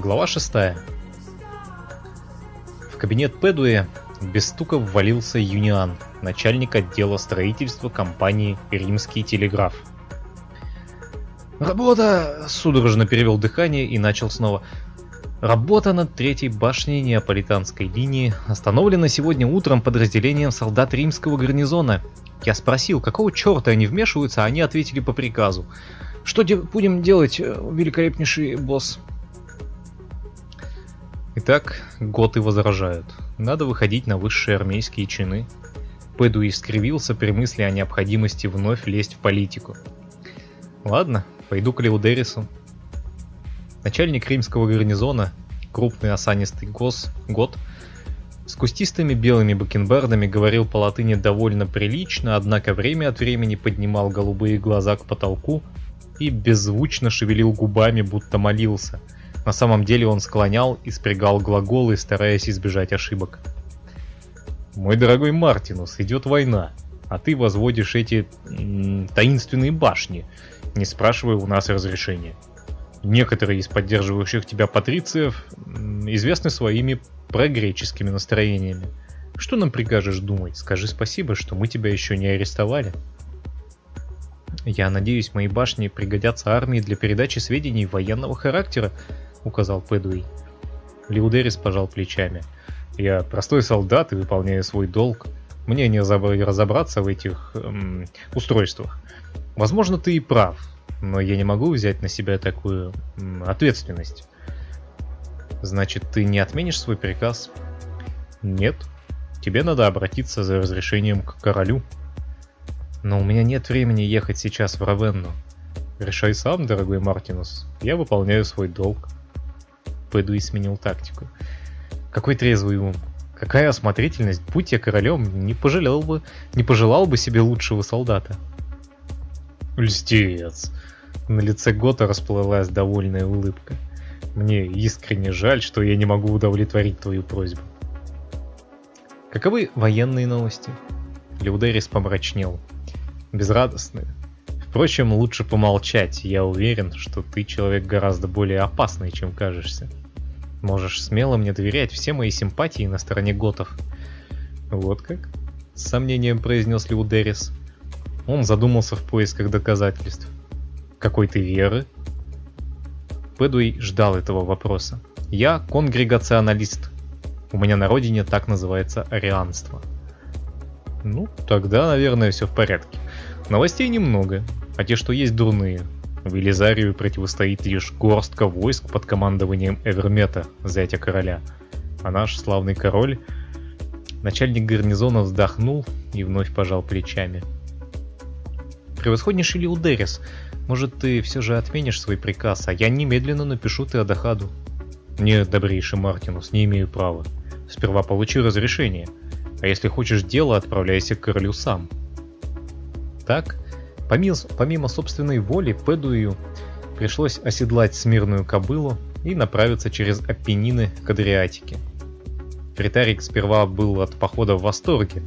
Глава 6. В кабинет Пэдуэ без стука ввалился Юниан, начальник отдела строительства компании «Римский телеграф». «Работа!» — судорожно перевел дыхание и начал снова. Работа над третьей башней Неаполитанской линии остановлена сегодня утром подразделением солдат римского гарнизона. Я спросил, какого черта они вмешиваются, а они ответили по приказу. Что де будем делать, э, великолепнейший босс? Итак, готы возражают. Надо выходить на высшие армейские чины. Пэду искривился при мысли о необходимости вновь лезть в политику. Ладно, пойду к Леудерису. Начальник римского гарнизона, крупный осанистый гос, год, с кустистыми белыми бакенбардами говорил по латыни довольно прилично, однако время от времени поднимал голубые глаза к потолку и беззвучно шевелил губами, будто молился. На самом деле он склонял и спрягал глаголы, стараясь избежать ошибок. «Мой дорогой Мартинус, идет война, а ты возводишь эти м, таинственные башни, не спрашивая у нас разрешения. Некоторые из поддерживающих тебя патрициев м, известны своими прогреческими настроениями. Что нам прикажешь думать? Скажи спасибо, что мы тебя еще не арестовали». «Я надеюсь, мои башни пригодятся армии для передачи сведений военного характера», — указал Пэдуэй. Лиудерис пожал плечами. «Я простой солдат и выполняю свой долг. Мне не разобраться в этих эм, устройствах. Возможно, ты и прав, но я не могу взять на себя такую эм, ответственность». «Значит, ты не отменишь свой приказ?» «Нет. Тебе надо обратиться за разрешением к королю», но у меня нет времени ехать сейчас в Равенну. Решай сам, дорогой Мартинус. Я выполняю свой долг. Пэдуи сменил тактику. Какой трезвый ум. Какая осмотрительность. Будь я королем, не пожалел бы, не пожелал бы себе лучшего солдата. Льстец. На лице Гота расплылась довольная улыбка. Мне искренне жаль, что я не могу удовлетворить твою просьбу. Каковы военные новости? Леудерис помрачнел безрадостны. Впрочем, лучше помолчать, я уверен, что ты человек гораздо более опасный, чем кажешься. Можешь смело мне доверять, все мои симпатии на стороне готов. Вот как? С сомнением произнес Леудерис. Он задумался в поисках доказательств. Какой ты веры? Пэдуэй ждал этого вопроса. Я конгрегационалист. У меня на родине так называется арианство. Ну, тогда, наверное, все в порядке. Новостей немного, а те, что есть, дурные. Велизарию противостоит лишь горстка войск под командованием Эвермета, зятя короля. А наш славный король... Начальник гарнизона вздохнул и вновь пожал плечами. «Превосходнейший Лиудерис, может, ты все же отменишь свой приказ, а я немедленно напишу Теодахаду?» «Нет, добрейший Мартинус, не имею права. Сперва получи разрешение, а если хочешь дело, отправляйся к королю сам». Так, помимо, помимо собственной воли, Пэдую пришлось оседлать смирную кобылу и направиться через Аппенины к Адриатике. Фритарик сперва был от похода в восторге,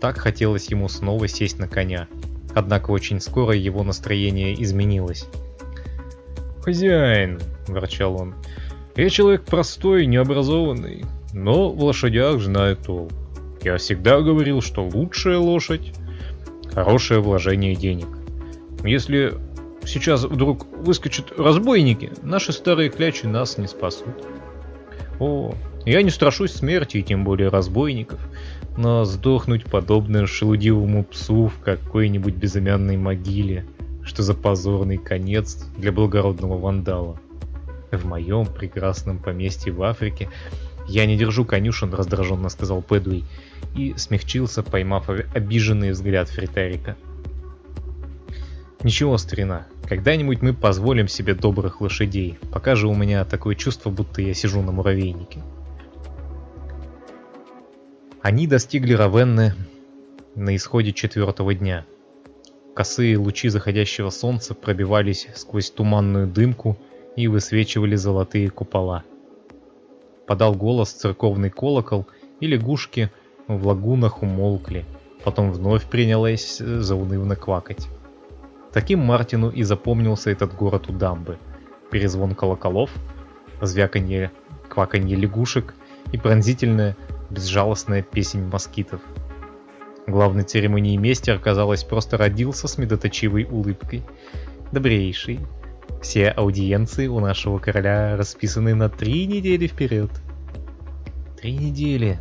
так хотелось ему снова сесть на коня. Однако очень скоро его настроение изменилось. «Хозяин», — ворчал он, — «я человек простой, необразованный, но в лошадях знаю толк. Я всегда говорил, что лучшая лошадь хорошее вложение денег. Если сейчас вдруг выскочат разбойники, наши старые клячи нас не спасут. О, я не страшусь смерти, и тем более разбойников, но сдохнуть подобно шелудивому псу в какой-нибудь безымянной могиле, что за позорный конец для благородного вандала. В моем прекрасном поместье в Африке я не держу конюшен, раздраженно сказал Пэдуэй, и смягчился, поймав обиженный взгляд Фритарика. Ничего, старина, когда-нибудь мы позволим себе добрых лошадей, пока же у меня такое чувство, будто я сижу на муравейнике. Они достигли Равенны на исходе четвертого дня. Косые лучи заходящего солнца пробивались сквозь туманную дымку и высвечивали золотые купола. Подал голос церковный колокол, и лягушки в лагунах умолкли, потом вновь принялась э, заунывно квакать. Таким Мартину и запомнился этот город у дамбы. Перезвон колоколов, звяканье, кваканье лягушек и пронзительная, безжалостная песень москитов. Главный церемонии мейстер, казалось, просто родился с медоточивой улыбкой. Добрейший. Все аудиенции у нашего короля расписаны на три недели вперед. Три недели.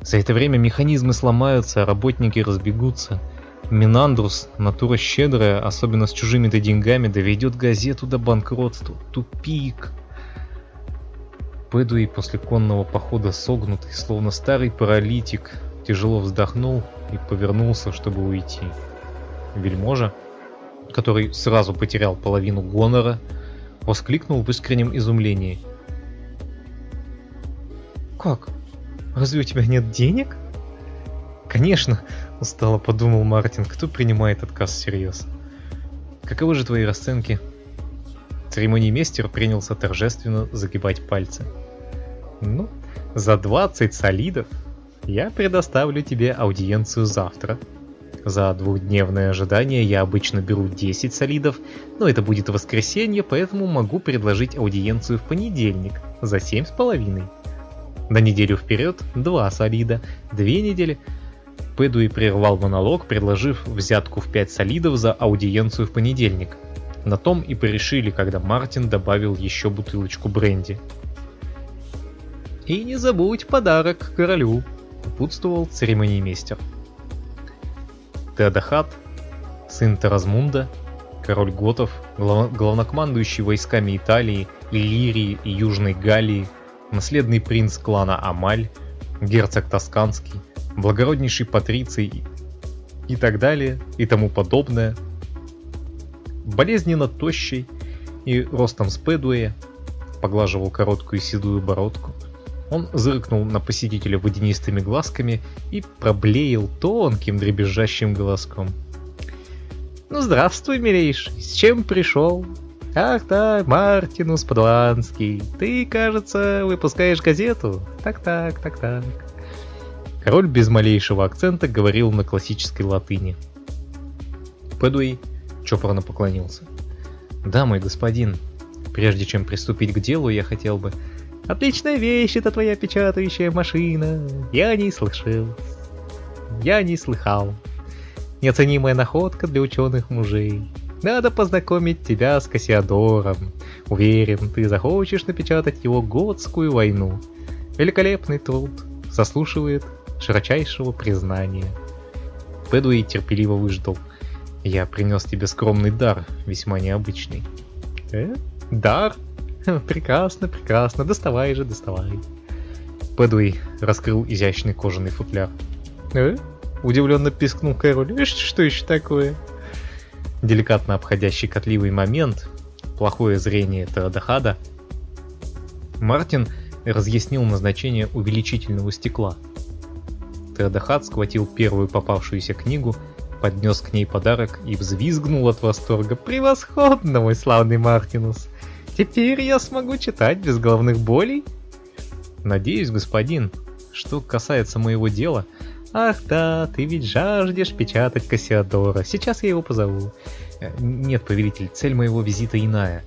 За это время механизмы сломаются, а работники разбегутся. Минандрус, натура щедрая, особенно с чужими-то деньгами, доведет газету до банкротства. Тупик. Пэдуи после конного похода согнутый, словно старый паралитик, тяжело вздохнул и повернулся, чтобы уйти. Вельможа, который сразу потерял половину гонора, воскликнул в искреннем изумлении. «Как? Разве у тебя нет денег?» «Конечно!» — устало подумал Мартин. «Кто принимает отказ всерьез?» «Каковы же твои расценки?» Церемонимейстер принялся торжественно загибать пальцы. «Ну, за 20 солидов я предоставлю тебе аудиенцию завтра. За двухдневное ожидание я обычно беру 10 солидов, но это будет воскресенье, поэтому могу предложить аудиенцию в понедельник за 7,5. На неделю вперед 2 солида, 2 недели Пэдуи прервал монолог, предложив взятку в 5 солидов за аудиенцию в понедельник. На том и порешили, когда Мартин добавил еще бутылочку бренди. «И не забудь подарок королю», — упутствовал церемониймейстер. Теодахат, сын Таразмунда, король готов, глав... главнокомандующий войсками Италии, Иллирии и Южной Галлии, наследный принц клана Амаль, герцог Тосканский, благороднейший патриций и так далее и тому подобное. Болезненно тощий и ростом с Пэдуэя, поглаживал короткую седую бородку. Он зыркнул на посетителя водянистыми глазками и проблеял тонким дребезжащим голоском. «Ну здравствуй, милейший, с чем пришел?» «Ах так, Мартинус Падуанский, ты, кажется, выпускаешь газету?» «Так-так, так-так». Король без малейшего акцента говорил на классической латыни. Пэдуэй чопорно поклонился. «Да, мой господин, прежде чем приступить к делу, я хотел бы...» «Отличная вещь это твоя печатающая машина! Я не слышал. Я не слыхал. Неоценимая находка для ученых мужей. Надо познакомить тебя с Кассиадором. Уверен, ты захочешь напечатать его Готскую войну. Великолепный труд. Заслушивает широчайшего признания. Пэдуэй терпеливо выждал. Я принес тебе скромный дар, весьма необычный. Э? Дар? Прекрасно, прекрасно, доставай же, доставай. Пэдуэй раскрыл изящный кожаный футляр. Э? Удивленно пискнул король. Что еще такое? Деликатно обходящий котливый момент, плохое зрение Тарадахада, Мартин разъяснил назначение увеличительного стекла — Тердахат схватил первую попавшуюся книгу, поднес к ней подарок и взвизгнул от восторга. «Превосходно, мой славный Мартинус! Теперь я смогу читать без головных болей?» «Надеюсь, господин. Что касается моего дела...» «Ах да, ты ведь жаждешь печатать Кассиадора. Сейчас я его позову». «Э, «Нет, повелитель, цель моего визита иная».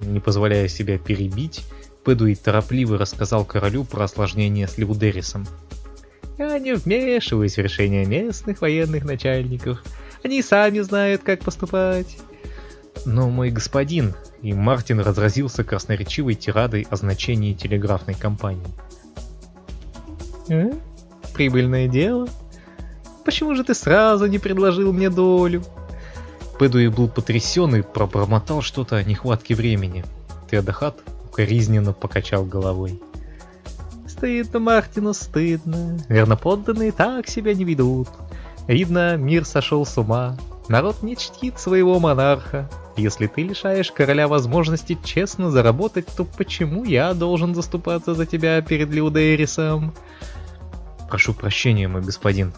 Не позволяя себя перебить, Пэдуи торопливо рассказал королю про осложнение с Леудерисом. Я не вмешиваюсь в решения местных военных начальников. Они сами знают, как поступать. Но мой господин, и Мартин разразился красноречивой тирадой о значении телеграфной компании. Э? Прибыльное дело? Почему же ты сразу не предложил мне долю? Пэдуи был потрясен и пробормотал что-то о нехватке времени. Теодахат укоризненно покачал головой. Стыдно, Мартину, стыдно. Верноподданные так себя не ведут. Видно, мир сошел с ума. Народ не чтит своего монарха. Если ты лишаешь короля возможности честно заработать, то почему я должен заступаться за тебя перед Лиудерисом? Прошу прощения, мой господин.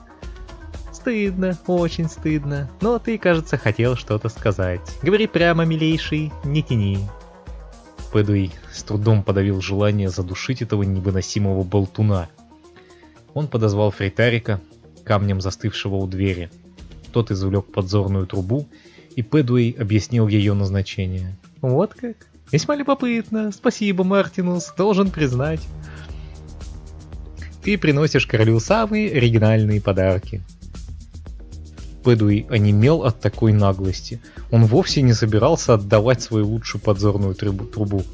Стыдно, очень стыдно. Но ты, кажется, хотел что-то сказать. Говори прямо, милейший, не тяни. Пэдуэй с трудом подавил желание задушить этого невыносимого болтуна. Он подозвал Фритарика, камнем застывшего у двери. Тот извлек подзорную трубу, и Пэдуэй объяснил ее назначение. «Вот как? Весьма любопытно. Спасибо, Мартинус, должен признать. Ты приносишь королю самые оригинальные подарки. Бэдуи онемел от такой наглости. Он вовсе не собирался отдавать свою лучшую подзорную трубу.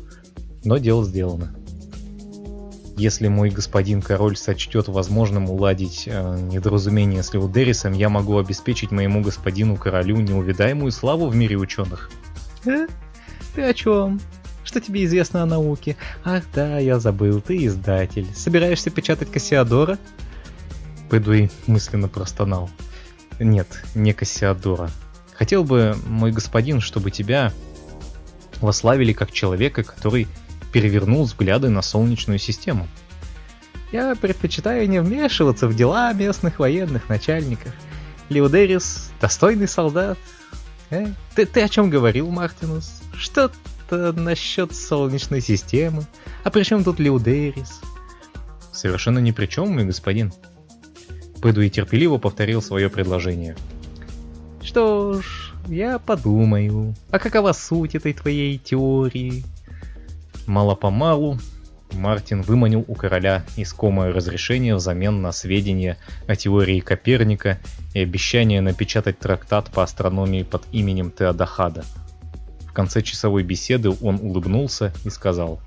Но дело сделано. Если мой господин король сочтет возможным уладить э, недоразумение с Леудерисом, я могу обеспечить моему господину королю неувидаемую славу в мире ученых. Э? Ты о чем? Что тебе известно о науке? Ах да, я забыл, ты издатель. Собираешься печатать Кассиадора? Пэдуи мысленно простонал. Нет, не Кассиадора. Хотел бы, мой господин, чтобы тебя вославили как человека, который перевернул взгляды на Солнечную систему. Я предпочитаю не вмешиваться в дела местных военных начальников. Леудерис — достойный солдат. Э? Ты, ты о чем говорил, Мартинус? Что-то насчет Солнечной системы. А при чем тут Леудерис? Совершенно ни при чем, мой господин. Пэдуи терпеливо повторил свое предложение. Что ж, я подумаю. А какова суть этой твоей теории? Мало-помалу Мартин выманил у короля искомое разрешение взамен на сведения о теории Коперника и обещание напечатать трактат по астрономии под именем Теодахада. В конце часовой беседы он улыбнулся и сказал,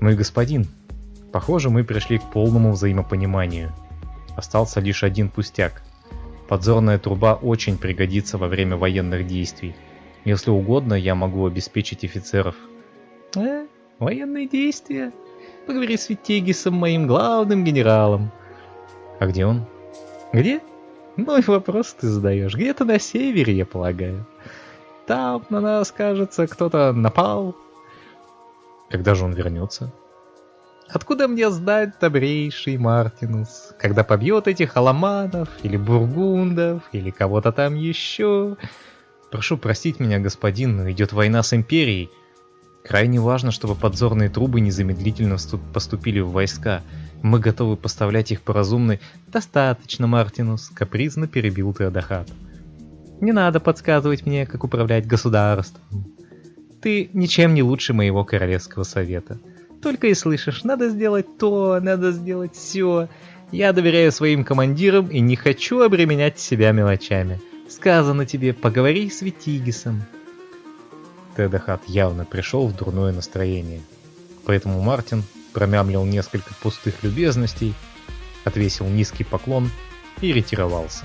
«Мой господин, похоже, мы пришли к полному взаимопониманию. Остался лишь один пустяк. Подзорная труба очень пригодится во время военных действий. Если угодно, я могу обеспечить офицеров – Э, военные действия? Поговори с Витегисом, моим главным генералом. А где он? Где? Ну и вопрос ты задаешь. Где-то на севере, я полагаю. Там на нас, кажется, кто-то напал. Когда же он вернется? Откуда мне знать, добрейший Мартинус? Когда побьет этих аламанов, или бургундов, или кого-то там еще? Прошу простить меня, господин, но идет война с Империей. Крайне важно, чтобы подзорные трубы незамедлительно поступили в войска. Мы готовы поставлять их по разумной... Достаточно, Мартинус, капризно перебил Теодахат. Не надо подсказывать мне, как управлять государством. Ты ничем не лучше моего королевского совета. Только и слышишь, надо сделать то, надо сделать все. Я доверяю своим командирам и не хочу обременять себя мелочами. Сказано тебе, поговори с Витигисом. Тедахат явно пришел в дурное настроение. Поэтому Мартин промямлил несколько пустых любезностей, отвесил низкий поклон и ретировался.